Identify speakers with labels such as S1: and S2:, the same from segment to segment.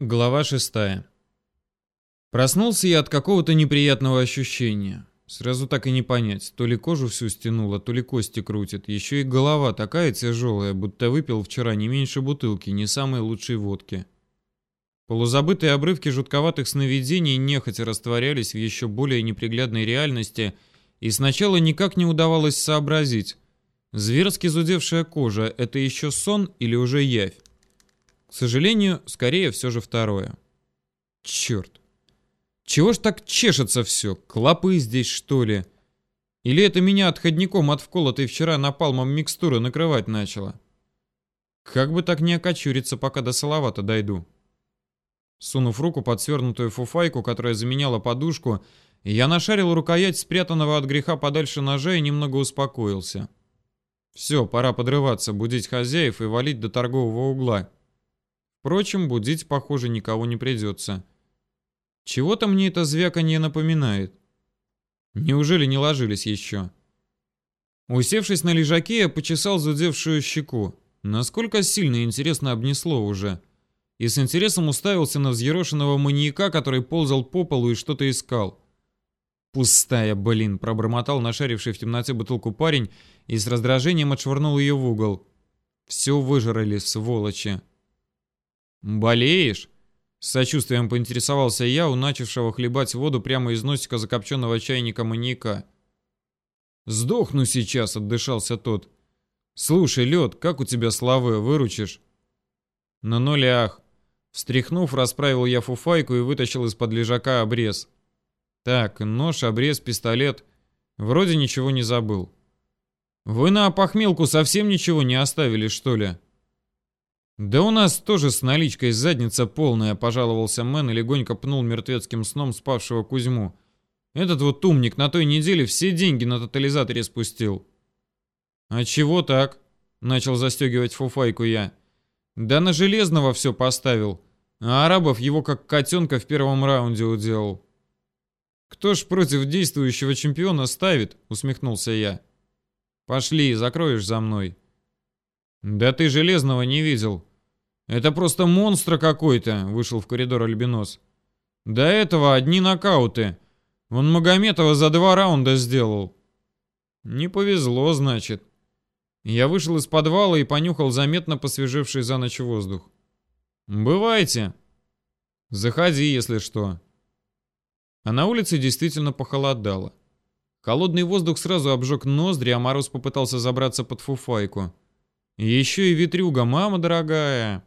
S1: Глава шестая. Проснулся я от какого-то неприятного ощущения. Сразу так и не понять, то ли кожу всю стянуло, то ли кости крутит. Еще и голова такая тяжелая, будто выпил вчера не меньше бутылки, не самой лучшей водки. Полузабытые обрывки жутковатых сновидений нехотя растворялись в еще более неприглядной реальности, и сначала никак не удавалось сообразить, зверски зудевшая кожа — это еще сон или уже явь? К сожалению, скорее все же второе. Черт. Чего ж так чешется все? Клопы здесь, что ли? Или это меня отходником от вколотой вчера напалмом микстуры накрывать начало? Как бы так не окочуриться, пока до Салавата дойду. Сунув руку под свернутую фуфайку, которая заменяла подушку, я нашарил рукоять спрятанного от греха подальше ножа и немного успокоился. Все, пора подрываться, будить хозяев и валить до торгового угла. Впрочем, будить, похоже, никого не придется. Чего-то мне это звяканье напоминает. Неужели не ложились еще? Усевшись на лежаке, я почесал зудевшую щеку. Насколько сильно, интересно, обнесло уже. И с интересом уставился на взъерошенного маньяка, который ползал по полу и что-то искал. «Пустая, блин!» — пробормотал нашаривший в темноте бутылку парень и с раздражением отшвырнул ее в угол. «Все выжрали, сволочи!» «Болеешь?» С сочувствием поинтересовался я у начавшего хлебать воду прямо из носика закопченного чайника маньяка. «Сдохну сейчас», — отдышался тот. «Слушай, лед, как у тебя славы, выручишь?» «На нулях». Встряхнув, расправил я фуфайку и вытащил из-под лежака обрез. «Так, нож, обрез, пистолет. Вроде ничего не забыл». «Вы на опохмелку совсем ничего не оставили, что ли?» «Да у нас тоже с наличкой задница полная», — пожаловался Мэн и легонько пнул мертвецким сном спавшего Кузьму. «Этот вот умник на той неделе все деньги на тотализаторе спустил». «А чего так?» — начал застегивать фуфайку я. «Да на Железного все поставил, а Арабов его как котенка в первом раунде уделал». «Кто ж против действующего чемпиона ставит?» — усмехнулся я. «Пошли, закроешь за мной». «Да ты Железного не видел», «Это просто монстр какой-то», — вышел в коридор Альбинос. «До этого одни нокауты. Он Магометова за два раунда сделал». «Не повезло, значит». Я вышел из подвала и понюхал заметно посвежевший за ночь воздух. «Бывайте. Заходи, если что». А на улице действительно похолодало. Холодный воздух сразу обжег ноздри, а мороз попытался забраться под фуфайку. Еще и ветрюга, мама дорогая.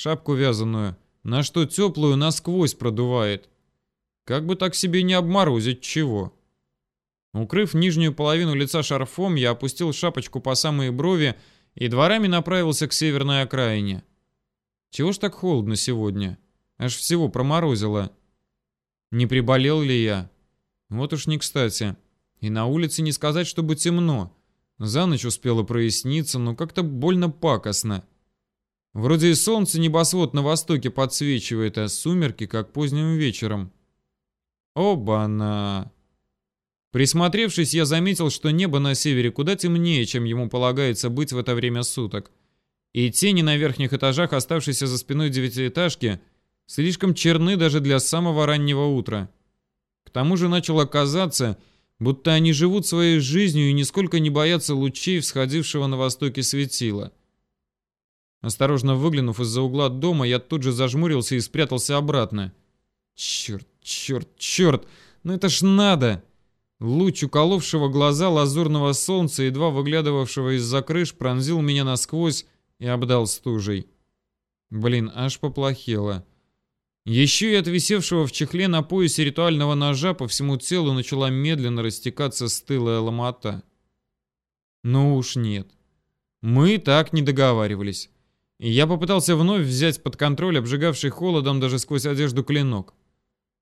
S1: Шапку вязаную. На что теплую насквозь продувает. Как бы так себе не обморозить чего. Укрыв нижнюю половину лица шарфом, я опустил шапочку по самые брови и дворами направился к северной окраине. Чего ж так холодно сегодня? Аж всего проморозило. Не приболел ли я? Вот уж не кстати. И на улице не сказать, чтобы темно. За ночь успело проясниться, но как-то больно пакостно. Вроде и солнце небосвод на востоке подсвечивает, а сумерки, как поздним вечером. Оба-на! Присмотревшись, я заметил, что небо на севере куда темнее, чем ему полагается быть в это время суток. И тени на верхних этажах, оставшиеся за спиной девятиэтажки, слишком черны даже для самого раннего утра. К тому же начало казаться, будто они живут своей жизнью и нисколько не боятся лучей всходившего на востоке светила. Осторожно выглянув из-за угла дома, я тут же зажмурился и спрятался обратно. Черт, черт, черт! Ну это ж надо! Луч уколовшего глаза лазурного солнца, едва выглядывавшего из-за крыш, пронзил меня насквозь и обдал стужей. Блин, аж поплохело. Еще и от висевшего в чехле на поясе ритуального ножа по всему телу начала медленно растекаться стылая ломота. Ну уж нет. Мы так не договаривались. Я попытался вновь взять под контроль обжигавший холодом даже сквозь одежду клинок.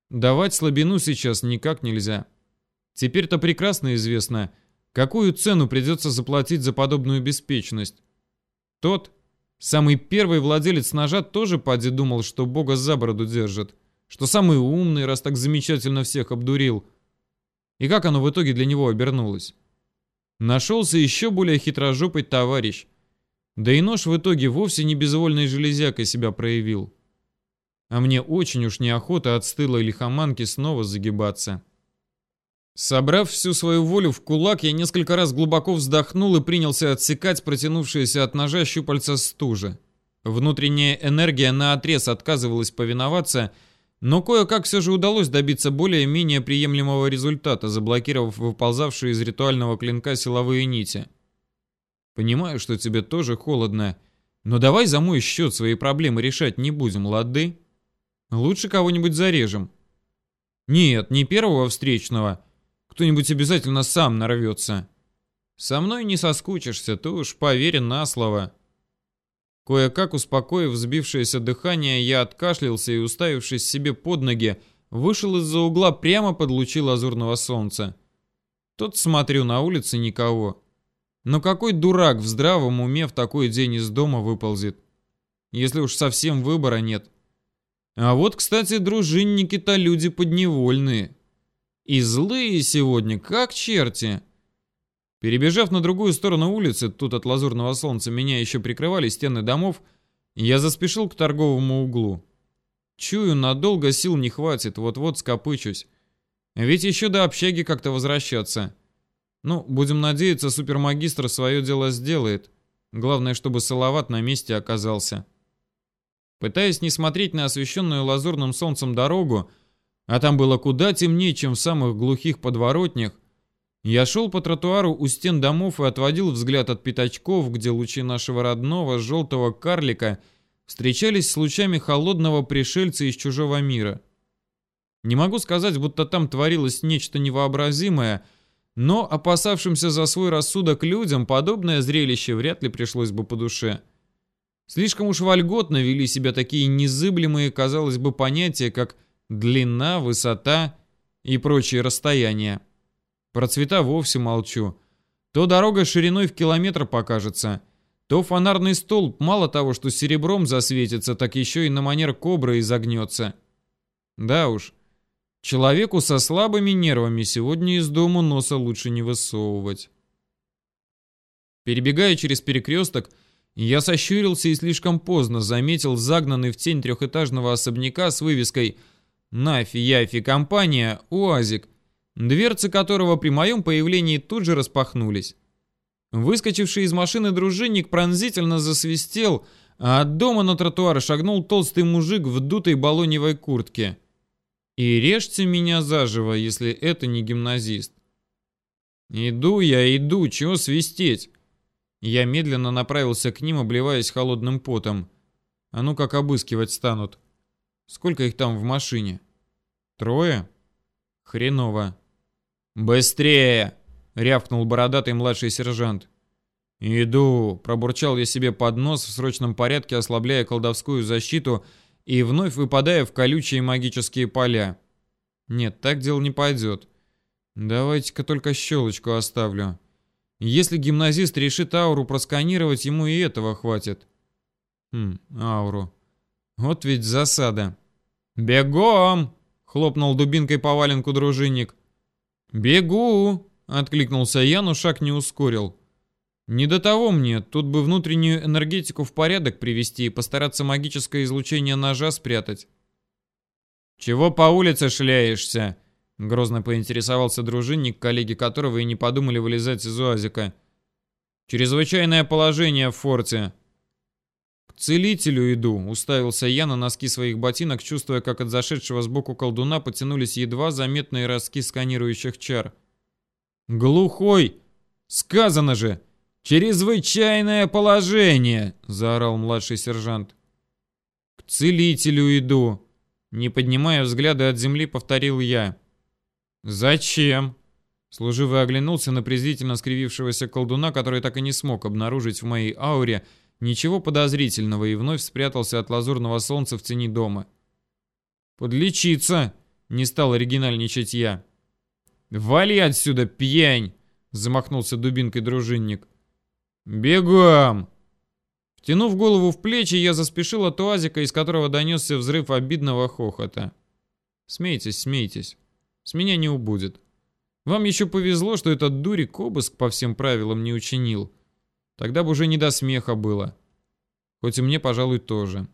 S1: Давать слабину сейчас никак нельзя. Теперь-то прекрасно известно, какую цену придется заплатить за подобную беспечность. Тот, самый первый владелец ножа, тоже поди думал, что бога за бороду держит, что самый умный, раз так замечательно всех обдурил. И как оно в итоге для него обернулось? Нашелся еще более хитрожопый товарищ, да и нож в итоге вовсе не безвольной железякой себя проявил. А мне очень уж неохота от стылой лихоманки снова загибаться. Собрав всю свою волю в кулак, я несколько раз глубоко вздохнул и принялся отсекать протянувшиеся от ножа щупальца стужи. Внутренняя энергия наотрез отказывалась повиноваться, но кое-как все же удалось добиться более-менее приемлемого результата, заблокировав выползавшие из ритуального клинка силовые нити. Понимаю, что тебе тоже холодно, но давай за мой счет свои проблемы решать не будем, лады? Лучше кого-нибудь зарежем. Нет, не первого встречного. Кто-нибудь обязательно сам нарвется. Со мной не соскучишься, ты уж поверь на слово. Кое-как успокоив взбившееся дыхание, я откашлялся и, уставившись себе под ноги, вышел из-за угла прямо под лучи лазурного солнца. Тут смотрю, на улице никого. Но какой дурак в здравом уме в такой день из дома выползет? Если уж совсем выбора нет. А вот, кстати, дружинники-то люди подневольные. И злые сегодня, как черти. Перебежав на другую сторону улицы, тут от лазурного солнца меня еще прикрывали стены домов, я заспешил к торговому углу. Чую, надолго сил не хватит, вот-вот скопычусь. Ведь еще до общаги как-то возвращаться. Ну, будем надеяться, супермагистр свое дело сделает. Главное, чтобы Салават на месте оказался. Пытаясь не смотреть на освещенную лазурным солнцем дорогу, а там было куда темнее, чем в самых глухих подворотнях, я шел по тротуару у стен домов и отводил взгляд от пятачков, где лучи нашего родного желтого карлика встречались с лучами холодного пришельца из чужого мира. Не могу сказать, будто там творилось нечто невообразимое, но опасавшимся за свой рассудок людям подобное зрелище вряд ли пришлось бы по душе. Слишком уж вольготно вели себя такие незыблемые, казалось бы, понятия, как длина, высота и прочие расстояния. Про цвета вовсе молчу. То дорога шириной в километр покажется, то фонарный столб мало того, что серебром засветится, так еще и на манер кобры изогнется. Да уж, человеку со слабыми нервами сегодня из дома носа лучше не высовывать. Перебегая через перекресток, я сощурился и слишком поздно заметил загнанный в тень трехэтажного особняка с вывеской «Нафи, Яфи, компания, УАЗик», дверцы которого при моем появлении тут же распахнулись. Выскочивший из машины дружинник пронзительно засвистел, а от дома на тротуар шагнул толстый мужик в дутой балоневой куртке. И режьте меня заживо, если это не гимназист. Иду я, иду, чего свистеть? Я медленно направился к ним, обливаясь холодным потом. А ну как обыскивать станут? Сколько их там в машине? Трое? Хреново. «Быстрее!» — рявкнул бородатый младший сержант. «Иду!» — пробурчал я себе под нос в срочном порядке, ослабляя колдовскую защиту и вновь выпадая в колючие магические поля. «Нет, так дело не пойдет. Давайте-ка только щелочку оставлю. Если гимназист решит ауру просканировать, ему и этого хватит». «Хм, ауру. Вот ведь засада». «Бегом!» — хлопнул дубинкой по валенку дружинник. «Бегу!» — откликнулся я, но шаг не ускорил. «Не до того мне, тут бы внутреннюю энергетику в порядок привести и постараться магическое излучение ножа спрятать». «Чего по улице шляешься?» — грозно поинтересовался дружинник, коллеги которого и не подумали вылезать из уазика. «Чрезвычайное положение в форте», целителю иду», — уставился я на носки своих ботинок, чувствуя, как от зашедшего сбоку колдуна потянулись едва заметные ростки сканирующих чар. «Глухой! Сказано же! Чрезвычайное положение!» — заорал младший сержант. «К целителю иду», — не поднимая взгляда от земли, повторил я. «Зачем?» Служивый оглянулся на презрительно скривившегося колдуна, который так и не смог обнаружить в моей ауре — Ничего подозрительного и вновь спрятался от лазурного солнца в тени дома. «Подлечиться!» — не стал оригинальничать я. «Вали отсюда, пьянь!» — замахнулся дубинкой дружинник. «Бегом!» Втянув голову в плечи, я заспешил от уазика, из которого донесся взрыв обидного хохота. «Смейтесь, смейтесь. С меня не убудет. Вам еще повезло, что этот дурик обыск по всем правилам не учинил. Тогда бы уже не до смеха было. Хоть и мне, пожалуй, тоже.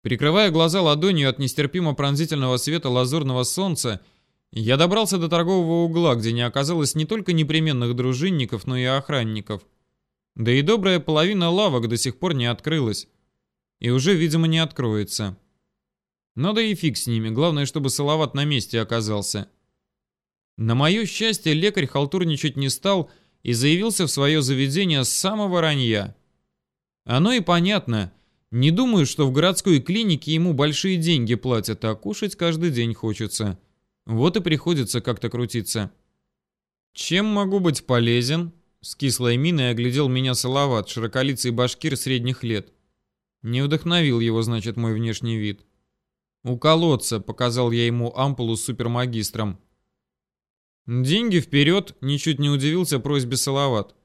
S1: Прикрывая глаза ладонью от нестерпимо пронзительного света лазурного солнца, я добрался до торгового угла, где не оказалось не только непременных дружинников, но и охранников. Да и добрая половина лавок до сих пор не открылась. И уже, видимо, не откроется. Но да и фиг с ними, главное, чтобы Салават на месте оказался. На мое счастье, лекарь халтурничать не стал и заявился в свое заведение с самого ранья. Оно и понятно. Не думаю, что в городской клинике ему большие деньги платят, а кушать каждый день хочется. Вот и приходится как-то крутиться. «Чем могу быть полезен?» С кислой миной оглядел меня Салават, широколицый башкир средних лет. Не вдохновил его, значит, мой внешний вид. «У колодца», — показал я ему ампулу с супермагистром. «Деньги вперед!» — ничуть не удивился просьбе Салават.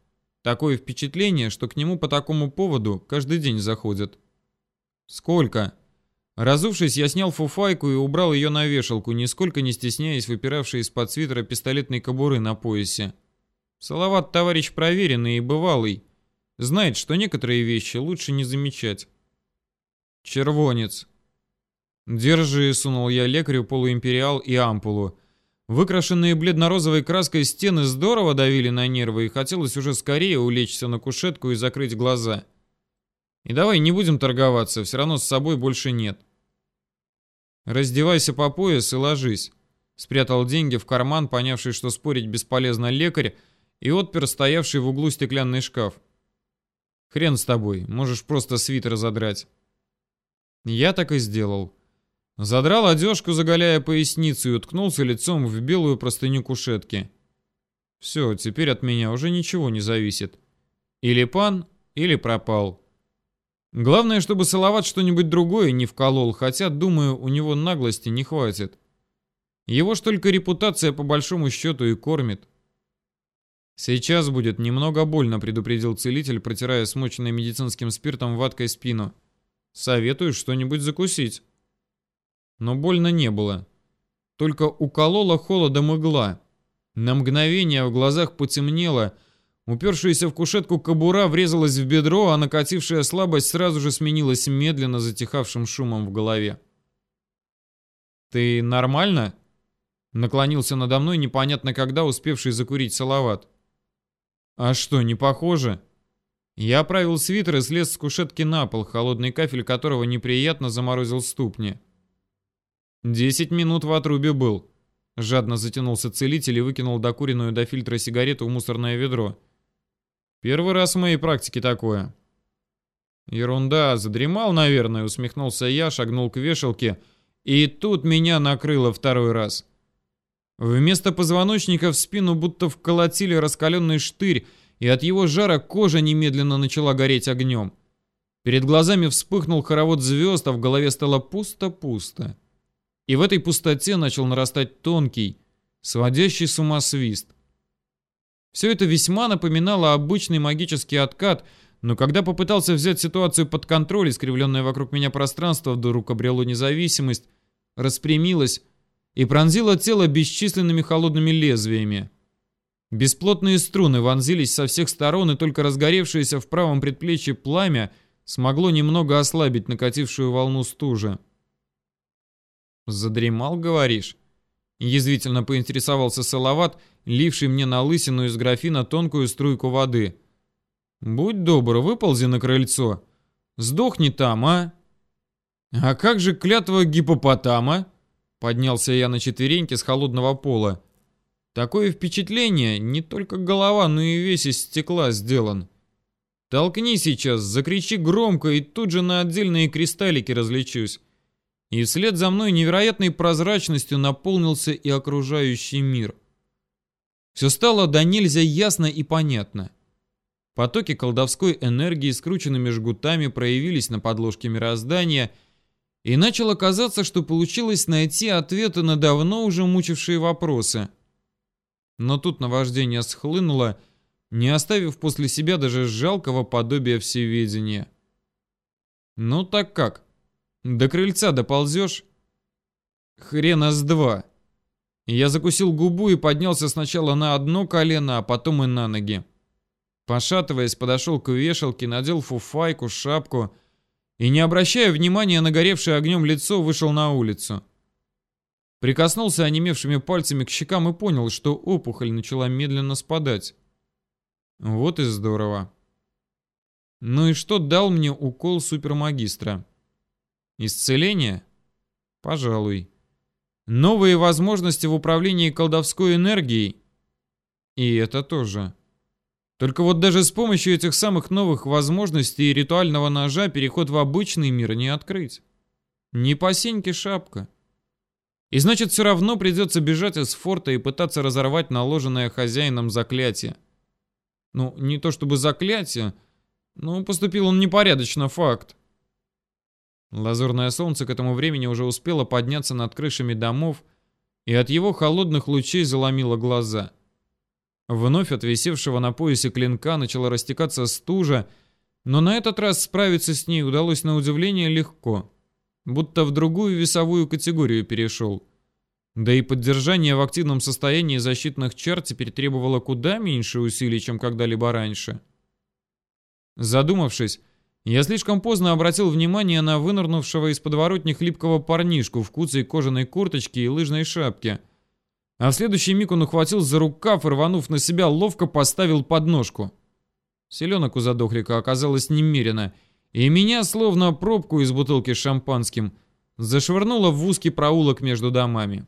S1: Такое впечатление, что к нему по такому поводу каждый день заходят. «Сколько?» Разувшись, я снял фуфайку и убрал ее на вешалку, нисколько не стесняясь выпиравшей из-под свитера пистолетной кобуры на поясе. Салават товарищ проверенный и бывалый. Знает, что некоторые вещи лучше не замечать. Червонец. Держи, сунул я лекарю полуимпериал и ампулу. Выкрашенные бледно-розовой краской стены здорово давили на нервы, и хотелось уже скорее улечься на кушетку и закрыть глаза. И давай не будем торговаться, все равно с собой больше нет. Раздевайся по пояс и ложись. Спрятал деньги в карман, понявший, что спорить бесполезно лекарь, и отпер стоявший в углу стеклянный шкаф. Хрен с тобой, можешь просто свитер задрать. Я так и сделал. Задрал одежку, заголяя поясницу, и уткнулся лицом в белую простыню кушетки. Все, теперь от меня уже ничего не зависит. Или пан, или пропал. Главное, чтобы Салават что-нибудь другое не вколол, хотя, думаю, у него наглости не хватит. Его ж только репутация по большому счету и кормит. Сейчас будет немного больно, предупредил целитель, протирая смоченной медицинским спиртом ваткой спину. Советую что-нибудь закусить но больно не было. Только уколола холодом игла. На мгновение в глазах потемнело, упершаяся в кушетку кобура врезалась в бедро, а накатившая слабость сразу же сменилась медленно затихавшим шумом в голове. «Ты нормально?» Наклонился надо мной непонятно когда успевший закурить салават. «А что, не похоже?» Я оправил свитер и слез с кушетки на пол, холодный кафель которого неприятно заморозил ступни. «Десять минут в отрубе был». Жадно затянулся целитель и выкинул докуренную до фильтра сигарету в мусорное ведро. «Первый раз в моей практике такое». «Ерунда, задремал, наверное», — усмехнулся я, шагнул к вешалке, и тут меня накрыло второй раз. Вместо позвоночника в спину будто вколотили раскаленный штырь, и от его жара кожа немедленно начала гореть огнем. Перед глазами вспыхнул хоровод звезд, а в голове стало пусто-пусто и в этой пустоте начал нарастать тонкий, сводящий с ума свист. Все это весьма напоминало обычный магический откат, но когда попытался взять ситуацию под контроль, искривленное вокруг меня пространство вдруг обрело независимость, распрямилось и пронзило тело бесчисленными холодными лезвиями. Бесплотные струны вонзились со всех сторон, и только разгоревшееся в правом предплечье пламя смогло немного ослабить накатившую волну стужи. «Задремал, говоришь?» Язвительно поинтересовался Салават, ливший мне на лысину из графина тонкую струйку воды. «Будь добр, выползи на крыльцо. Сдохни там, а?» «А как же клятва гипопотама?» Поднялся я на четвереньки с холодного пола. Такое впечатление, не только голова, но и весь из стекла сделан. Толкни сейчас, закричи громко, и тут же на отдельные кристаллики различусь и вслед за мной невероятной прозрачностью наполнился и окружающий мир. Все стало до нельзя ясно и понятно. Потоки колдовской энергии скрученными жгутами проявились на подложке мироздания, и начало казаться, что получилось найти ответы на давно уже мучившие вопросы. Но тут наваждение схлынуло, не оставив после себя даже жалкого подобия всеведения. «Ну так как?» До крыльца доползешь? Хрена с два. Я закусил губу и поднялся сначала на одно колено, а потом и на ноги. Пошатываясь, подошел к вешалке, надел фуфайку, шапку и, не обращая внимания на горевшее огнем лицо, вышел на улицу. Прикоснулся онемевшими пальцами к щекам и понял, что опухоль начала медленно спадать. Вот и здорово. Ну и что дал мне укол супермагистра? Исцеление? Пожалуй. Новые возможности в управлении колдовской энергией? И это тоже. Только вот даже с помощью этих самых новых возможностей и ритуального ножа переход в обычный мир не открыть. Не по сеньке шапка. И значит, все равно придется бежать из форта и пытаться разорвать наложенное хозяином заклятие. Ну, не то чтобы заклятие, но поступил он непорядочно, факт. Лазурное солнце к этому времени уже успело подняться над крышами домов, и от его холодных лучей заломило глаза. Вновь от висевшего на поясе клинка начала растекаться стужа, но на этот раз справиться с ней удалось на удивление легко, будто в другую весовую категорию перешел. Да и поддержание в активном состоянии защитных чар теперь требовало куда меньше усилий, чем когда-либо раньше. Задумавшись, я слишком поздно обратил внимание на вынырнувшего из подворотни хлипкого парнишку в куцей кожаной курточке и лыжной шапке – а в следующий миг он ухватил за рукав и, рванув на себя, ловко поставил подножку. Селенок у задохлика оказалось немерено, и меня, словно пробку из бутылки с шампанским, зашвырнуло в узкий проулок между домами.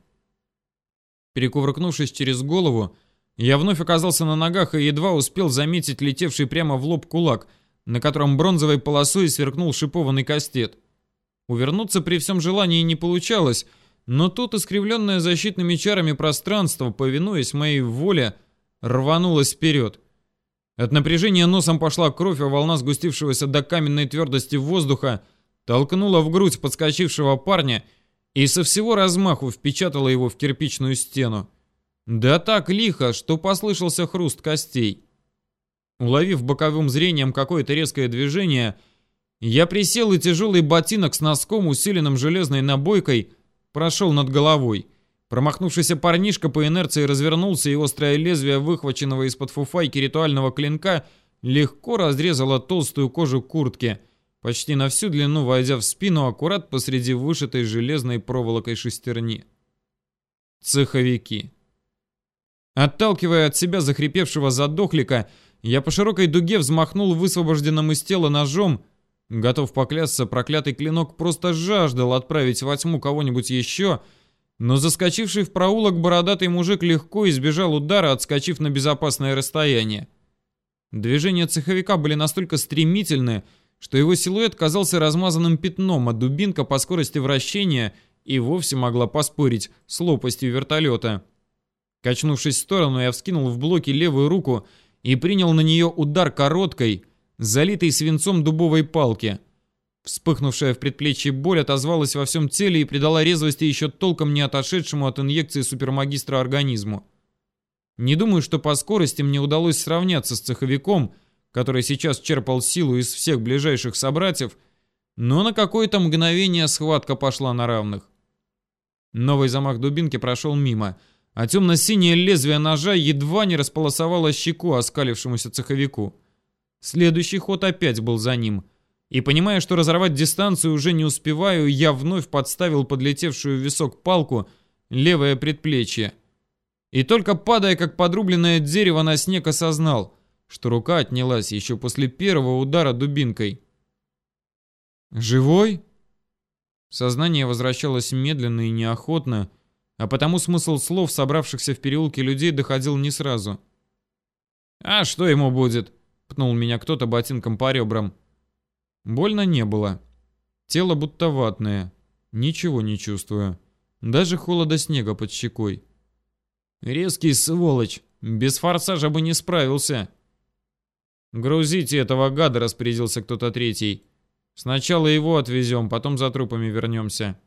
S1: Перекувыркнувшись через голову, я вновь оказался на ногах и едва успел заметить летевший прямо в лоб кулак, на котором бронзовой полосой сверкнул шипованный кастет. Увернуться при всем желании не получалось — но тут искривленное защитными чарами пространство, повинуясь моей воле, рванулось вперед. От напряжения носом пошла кровь, а волна сгустившегося до каменной твердости воздуха толкнула в грудь подскочившего парня и со всего размаху впечатала его в кирпичную стену. Да так лихо, что послышался хруст костей. Уловив боковым зрением какое-то резкое движение, я присел и тяжелый ботинок с носком, усиленным железной набойкой, прошел над головой. Промахнувшийся парнишка по инерции развернулся, и острое лезвие выхваченного из-под фуфайки ритуального клинка легко разрезало толстую кожу куртки, почти на всю длину войдя в спину аккурат посреди вышитой железной проволокой шестерни. Цеховики. Отталкивая от себя захрипевшего задохлика, я по широкой дуге взмахнул высвобожденным из тела ножом, Готов поклясться, проклятый клинок просто жаждал отправить во тьму кого-нибудь еще, но заскочивший в проулок бородатый мужик легко избежал удара, отскочив на безопасное расстояние. Движения цеховика были настолько стремительны, что его силуэт казался размазанным пятном, а дубинка по скорости вращения и вовсе могла поспорить с лопастью вертолета. Качнувшись в сторону, я вскинул в блоке левую руку принял на нее удар короткой, залитой свинцом дубовой палки. Вспыхнувшая в предплечье боль отозвалась во всем теле и придала резвости еще толком не отошедшему от инъекции супермагистра организму. Не думаю, что по скорости мне удалось сравняться с цеховиком, который сейчас черпал силу из всех ближайших собратьев, но на какое-то мгновение схватка пошла на равных. Новый замах дубинки прошел мимо, а темно-синее лезвие ножа едва не располосовало щеку оскалившемуся цеховику. Следующий ход опять был за ним. И понимая, что разорвать дистанцию уже не успеваю, я вновь подставил подлетевшую в висок палку левое предплечье. И только падая, как подрубленное дерево на снег, осознал, что рука отнялась еще после первого удара дубинкой. «Живой?» Сознание возвращалось медленно и неохотно, а потому смысл слов собравшихся в переулке людей доходил не сразу. «А что ему будет?» Пнул меня кто-то ботинком по ребрам. Больно не было. Тело будто ватное. Ничего не чувствую. Даже холода снега под щекой. Резкий сволочь. Без форсажа бы не справился. «Грузите этого гада», — распорядился кто-то третий. «Сначала его отвезем, потом за трупами вернемся».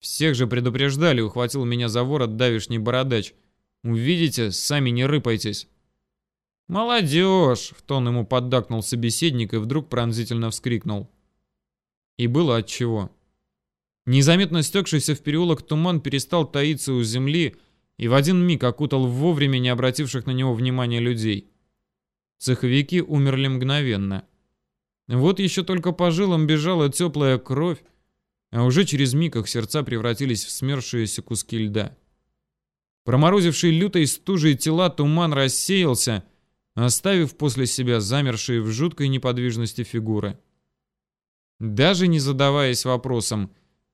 S1: Всех же предупреждали, ухватил меня за ворот давишний бородач. «Увидите, сами не рыпайтесь». «Молодежь!» — в тон ему поддакнул собеседник и вдруг пронзительно вскрикнул. И было отчего. Незаметно стекшийся в переулок туман перестал таиться у земли и в один миг окутал вовремя не обративших на него внимания людей. Цеховики умерли мгновенно. Вот еще только по жилам бежала теплая кровь, а уже через миг их сердца превратились в смерзшиеся куски льда. Проморозивший лютой стужей тела туман рассеялся, оставив после себя замершие в жуткой неподвижности фигуры. Даже не задаваясь вопросом,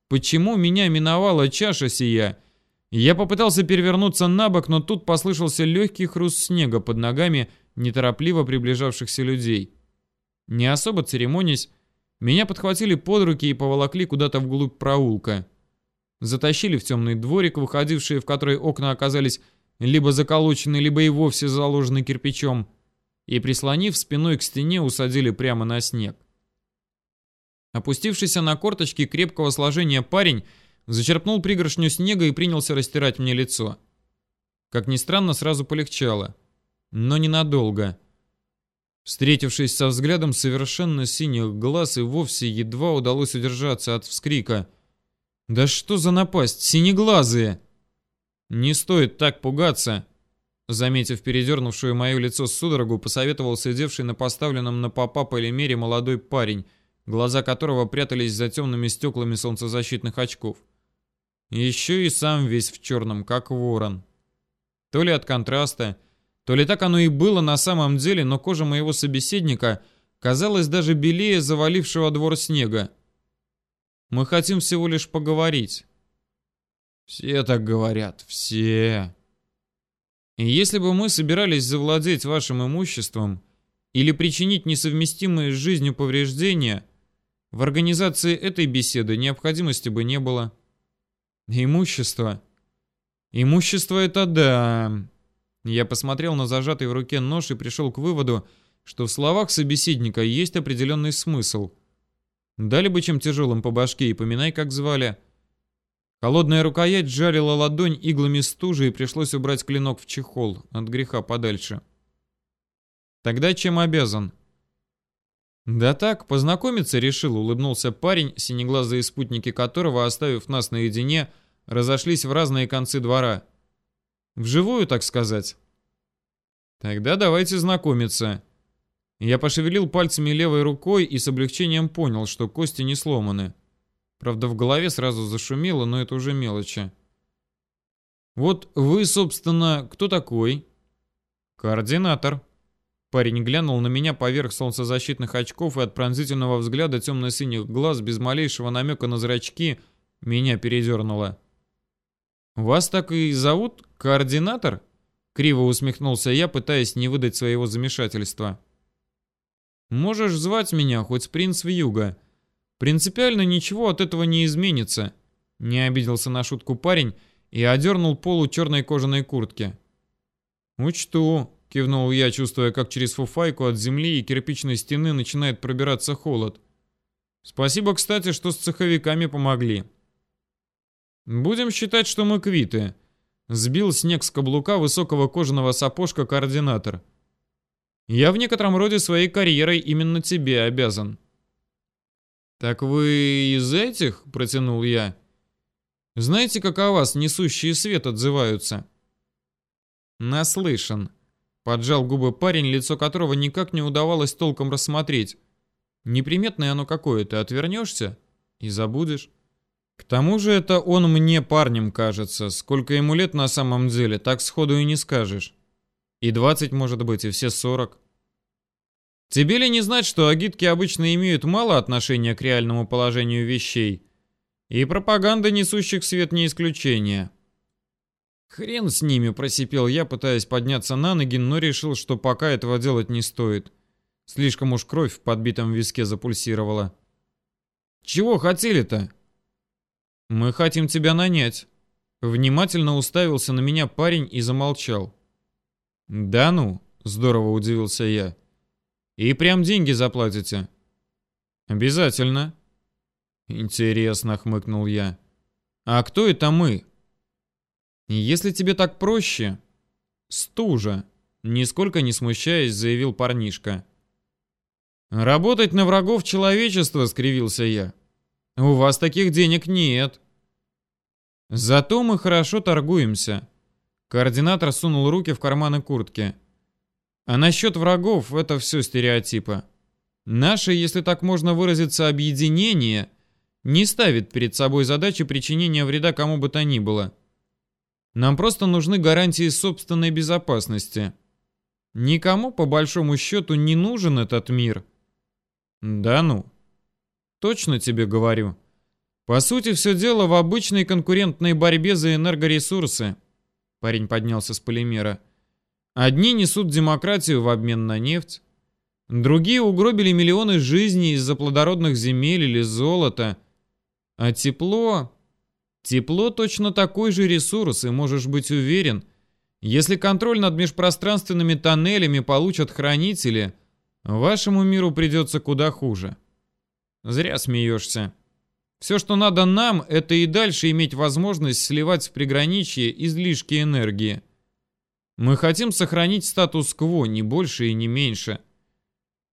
S1: почему меня миновала чаша сия, я попытался перевернуться на бок, но тут послышался легкий хруст снега под ногами неторопливо приближавшихся людей. Не особо церемонясь, меня подхватили под руки и поволокли куда-то вглубь проулка. Затащили в темный дворик, выходившие в который окна оказались либо заколочены, либо и вовсе заложены кирпичом, и, прислонив спиной к стене, усадили прямо на снег. Опустившийся на корточки крепкого сложения парень зачерпнул пригоршню снега и принялся растирать мне лицо. Как ни странно, сразу полегчало. Но ненадолго. Встретившись со взглядом совершенно синих глаз, и вовсе едва удалось удержаться от вскрика. «Да что за напасть? Синеглазые!» «Не стоит так пугаться!» Заметив передернувшую мое лицо судорогу, посоветовал сидевший на поставленном на попа полимере молодой парень, глаза которого прятались за темными стеклами солнцезащитных очков. Еще и сам весь в черном, как ворон. То ли от контраста, то ли так оно и было на самом деле, но кожа моего собеседника казалась даже белее завалившего двор снега. Мы хотим всего лишь поговорить. Все так говорят, все. И если бы мы собирались завладеть вашим имуществом или причинить несовместимые с жизнью повреждения, в организации этой беседы необходимости бы не было. Имущество. Имущество это да. Я посмотрел на зажатый в руке нож и пришел к выводу, что в словах собеседника есть определенный смысл. Дали бы чем тяжелым по башке и поминай, как звали. Холодная рукоять жарила ладонь иглами стужи и пришлось убрать клинок в чехол, от греха подальше. Тогда чем обязан? Да так, познакомиться решил, улыбнулся парень, синеглазые спутники которого, оставив нас наедине, разошлись в разные концы двора. Вживую, так сказать. Тогда давайте знакомиться. Я пошевелил пальцами левой рукой и с облегчением понял, что кости не сломаны. Правда, в голове сразу зашумело, но это уже мелочи. Вот вы, собственно, кто такой? Координатор. Парень глянул на меня поверх солнцезащитных очков и от пронзительного взгляда темно-синих глаз без малейшего намека на зрачки меня передернуло. «Вас так и зовут? Координатор?» Криво усмехнулся я, пытаясь не выдать своего замешательства. «Можешь звать меня хоть принц Вьюга. Принципиально ничего от этого не изменится», — не обиделся на шутку парень и одернул полу черной кожаной куртки. «Учту», — кивнул я, чувствуя, как через фуфайку от земли и кирпичной стены начинает пробираться холод. «Спасибо, кстати, что с цеховиками помогли». «Будем считать, что мы квиты», — сбил снег с каблука высокого кожаного сапожка координатор. «Я в некотором роде своей карьерой именно тебе обязан». «Так вы из этих?» — протянул я. «Знаете, как о вас несущие свет отзываются?» «Наслышан», — поджал губы парень, лицо которого никак не удавалось толком рассмотреть. «Неприметное оно какое-то, отвернешься и забудешь». К тому же это он мне парнем кажется. Сколько ему лет на самом деле, так сходу и не скажешь. И 20, может быть, и все 40. Тебе ли не знать, что агитки обычно имеют мало отношения к реальному положению вещей? И пропаганда несущих свет не исключение. Хрен с ними, просипел я, пытаясь подняться на ноги, но решил, что пока этого делать не стоит. Слишком уж кровь в подбитом виске запульсировала. Чего хотели-то? «Мы хотим тебя нанять». Внимательно уставился на меня парень и замолчал. «Да ну?» – здорово удивился я. «И прям деньги заплатите?» «Обязательно». «Интересно», – хмыкнул я. «А кто это мы?» «Если тебе так проще...» «Стужа», – нисколько не смущаясь, заявил парнишка. «Работать на врагов человечества», – скривился я. У вас таких денег нет. Зато мы хорошо торгуемся. Координатор сунул руки в карманы куртки. А насчет врагов это все стереотипы. Наше, если так можно выразиться, объединение не ставит перед собой задачи причинения вреда кому бы то ни было. Нам просто нужны гарантии собственной безопасности. Никому, по большому счету, не нужен этот мир. Да ну. Точно тебе говорю. По сути, все дело в обычной конкурентной борьбе за энергоресурсы. Парень поднялся с полимера. Одни несут демократию в обмен на нефть, другие угробили миллионы жизней из-за плодородных земель или золота. А тепло... Тепло точно такой же ресурс, и можешь быть уверен, если контроль над межпространственными тоннелями получат хранители, вашему миру придется куда хуже. Зря смеешься. Все, что надо нам, это и дальше иметь возможность сливать в приграничье излишки энергии. Мы хотим сохранить статус-кво, не больше и не меньше.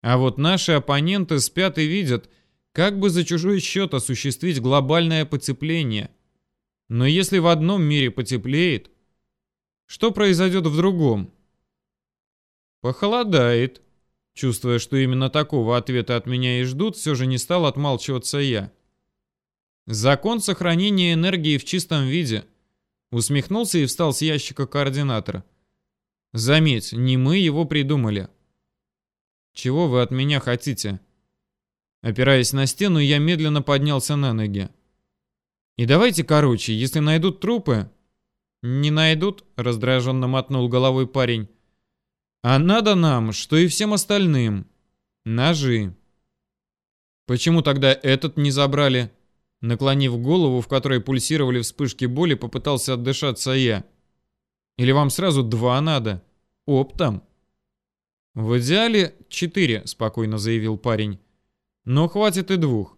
S1: А вот наши оппоненты спят и видят, как бы за чужой счет осуществить глобальное потепление – но если в одном мире потеплеет, что произойдет в другом? Похолодает. Чувствуя, что именно такого ответа от меня и ждут, все же не стал отмалчиваться я. Закон сохранения энергии в чистом виде. Усмехнулся и встал с ящика координатора. Заметь, не мы его придумали. Чего вы от меня хотите? Опираясь на стену, я медленно поднялся на ноги. И давайте короче, если найдут трупы... Не найдут, раздраженно мотнул головой парень. А надо нам, что и всем остальным. Ножи. Почему тогда этот не забрали? Наклонив голову, в которой пульсировали вспышки боли, попытался отдышаться я. Или вам сразу два надо? Оптом. В идеале четыре, спокойно заявил парень. Но хватит и двух.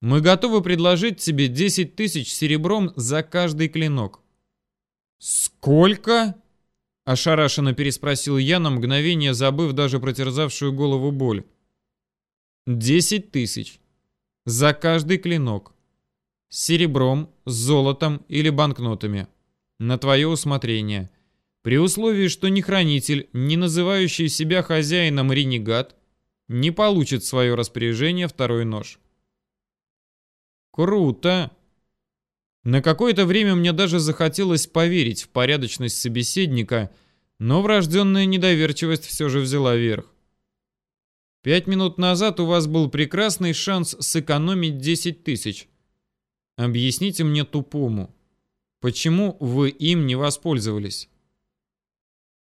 S1: Мы готовы предложить тебе 10 тысяч серебром за каждый клинок». «Сколько?» – ошарашенно переспросил я, на мгновение забыв даже протерзавшую голову боль. «Десять тысяч. За каждый клинок. С серебром, с золотом или банкнотами. На твое усмотрение. При условии, что ни хранитель, ни называющий себя хозяином ренегат, не получит в свое распоряжение второй нож». Круто. На какое-то время мне даже захотелось поверить в порядочность собеседника, но врожденная недоверчивость все же взяла верх. Пять минут назад у вас был прекрасный шанс сэкономить 10 тысяч. Объясните мне тупому, почему вы им не воспользовались?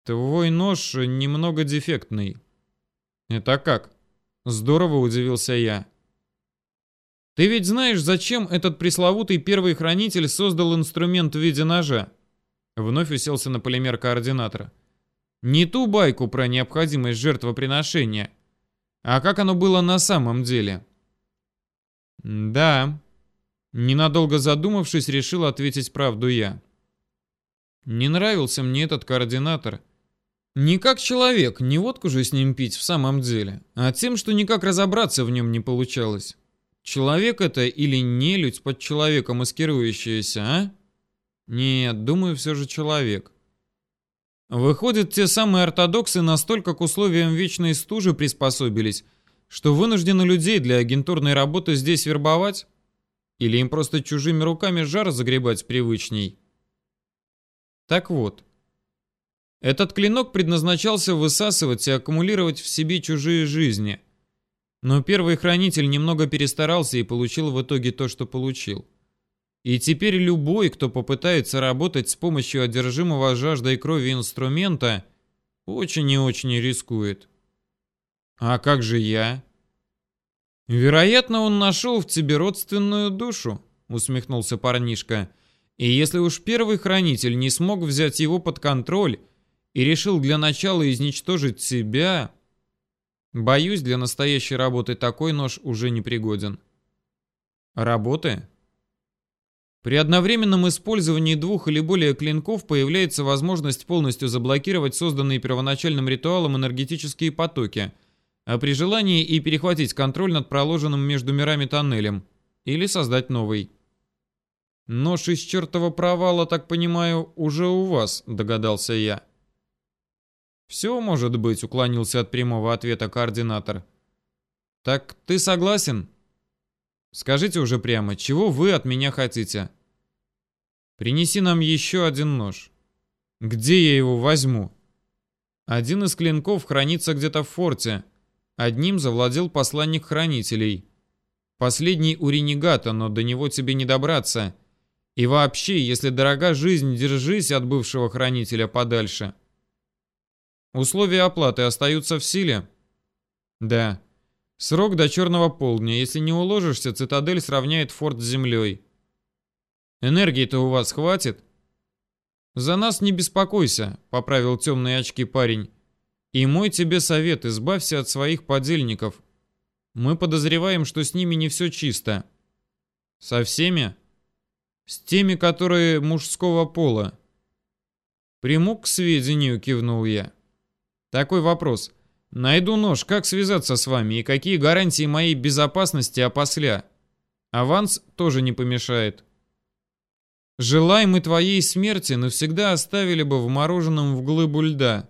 S1: Твой нож немного дефектный. Это как? Здорово удивился я. Ты ведь знаешь, зачем этот пресловутый первый хранитель создал инструмент в виде ножа? Вновь уселся на полимер координатора. Не ту байку про необходимость жертвоприношения, а как оно было на самом деле. Да. Ненадолго задумавшись, решил ответить правду я. Не нравился мне этот координатор. Не как человек, не водку же с ним пить в самом деле, а тем, что никак разобраться в нем не получалось. Человек это или нелюдь под человека маскирующаяся, а? Нет, думаю, все же человек. Выходит, те самые ортодоксы настолько к условиям вечной стужи приспособились, что вынуждены людей для агентурной работы здесь вербовать? Или им просто чужими руками жар загребать привычней? Так вот, этот клинок предназначался высасывать и аккумулировать в себе чужие жизни – но первый хранитель немного перестарался и получил в итоге то, что получил. И теперь любой, кто попытается работать с помощью одержимого жаждой крови инструмента, очень и очень рискует. А как же я? Вероятно, он нашел в тебе родственную душу, усмехнулся парнишка. И если уж первый хранитель не смог взять его под контроль и решил для начала изничтожить себя, Боюсь, для настоящей работы такой нож уже не пригоден. Работы? При одновременном использовании двух или более клинков появляется возможность полностью заблокировать созданные первоначальным ритуалом энергетические потоки, а при желании и перехватить контроль над проложенным между мирами тоннелем, или создать новый. Нож из чертова провала, так понимаю, уже у вас, догадался я. «Все может быть», — уклонился от прямого ответа координатор. Так ты согласен? Скажите уже прямо, чего вы от меня хотите? Принеси нам еще один нож. Где я его возьму? Один из клинков хранится где-то в форте. Одним завладел посланник хранителей. Последний у ренегата, но до него тебе не добраться. И вообще, если дорога жизнь, держись от бывшего хранителя подальше. Условия оплаты остаются в силе? Да. Срок до черного полдня. Если не уложишься, цитадель сравняет форт с землей. Энергии-то у вас хватит? За нас не беспокойся, поправил темные очки парень. И мой тебе совет, избавься от своих подельников. Мы подозреваем, что с ними не все чисто. Со всеми? С теми, которые мужского пола. Приму к сведению, кивнул я. Такой вопрос. Найду нож, как связаться с вами и какие гарантии моей безопасности опосля? Аванс тоже не помешает. Желай мы твоей смерти, навсегда оставили бы вмороженном в глыбу льда.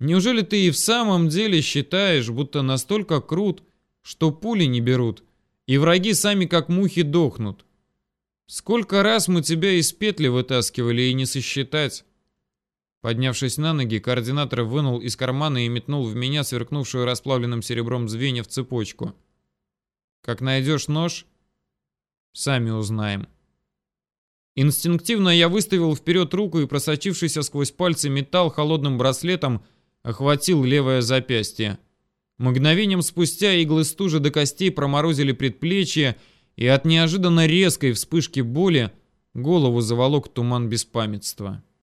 S1: Неужели ты и в самом деле считаешь, будто настолько крут, что пули не берут, и враги сами как мухи дохнут? Сколько раз мы тебя из петли вытаскивали и не сосчитать? Поднявшись на ноги, координатор вынул из кармана и метнул в меня сверкнувшую расплавленным серебром звенья в цепочку. «Как найдешь нож, сами узнаем». Инстинктивно я выставил вперед руку и просочившийся сквозь пальцы металл холодным браслетом охватил левое запястье. Мгновением спустя иглы стужи до костей проморозили предплечье, и от неожиданно резкой вспышки боли голову заволок туман беспамятства.